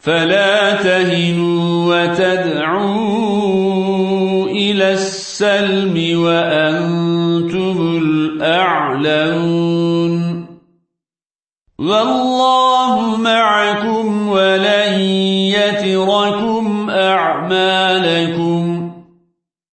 فلا تهنوا وتدعوا إلى السلم وأنتم الأعلون. والله معكم ولن يتركم أعمالكم.